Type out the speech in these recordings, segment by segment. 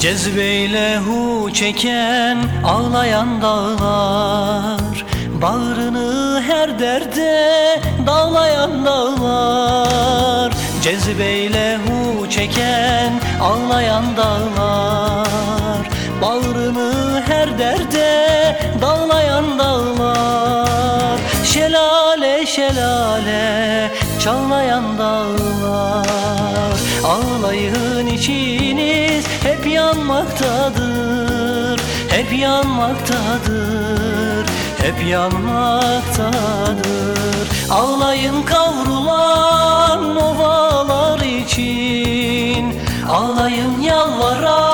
Cezbeyle hu çeken ağlayan dağlar. Bağrını her derde dağlayan dağlar. Cezbeyle hu çeken ağlayan dağlar Şelale şelale çağlayan dağlar. Ağlayın içiniz hep yanmaktadır Hep yanmaktadır Hep yanmaktadır. Ağlayın kavrulan ovalar için Ağlayın yalvaran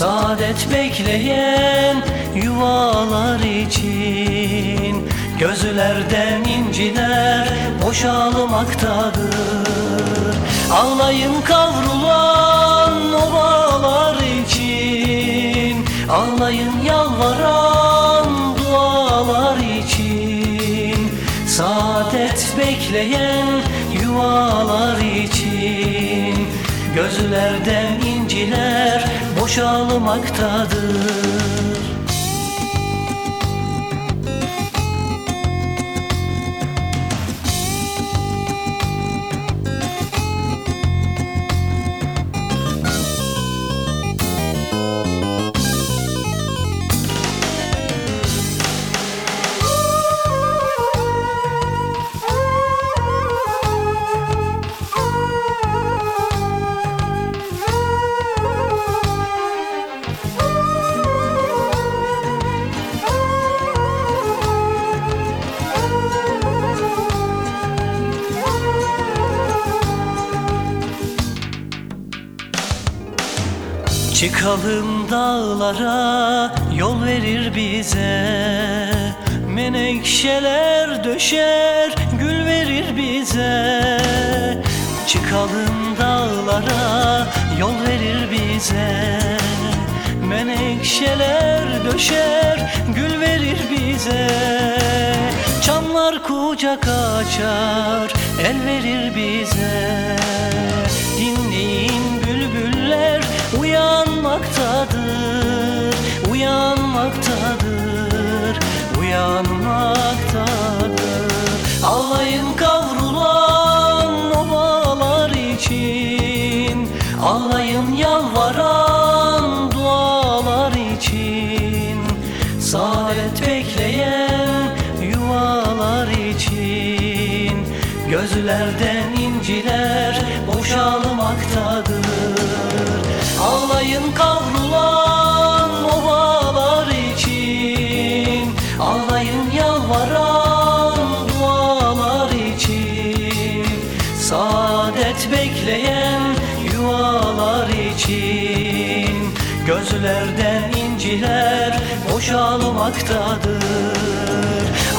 Saadet bekleyen yuvalar için Gözlerden inciler boşalmaktadır Ağlayın kavrulan ovalar için Ağlayın yalvaran dualar için. Saadet bekleyen yuvalar için Gözlerden inciler boşalmaktadır Çıkalım dağlara yol verir bize. Menekşeler döşer gül verir bize. Çıkalım dağlara yol verir bize. Menekşeler döşer gül verir bize. Çamlar kucak açar el verir bize Ağlayın yalvaran dualar için. Saadet bekleyen yuvalar için. Gözlerden inciler boşalmaktadır. Ağlayın kavrulan Gözlerden inciler boşalmaktadır.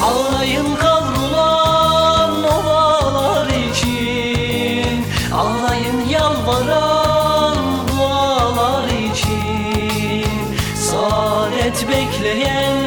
Ağlayın kavrulan ovalar için. Ağlayın yalvaran dualar için. Saadet bekleyen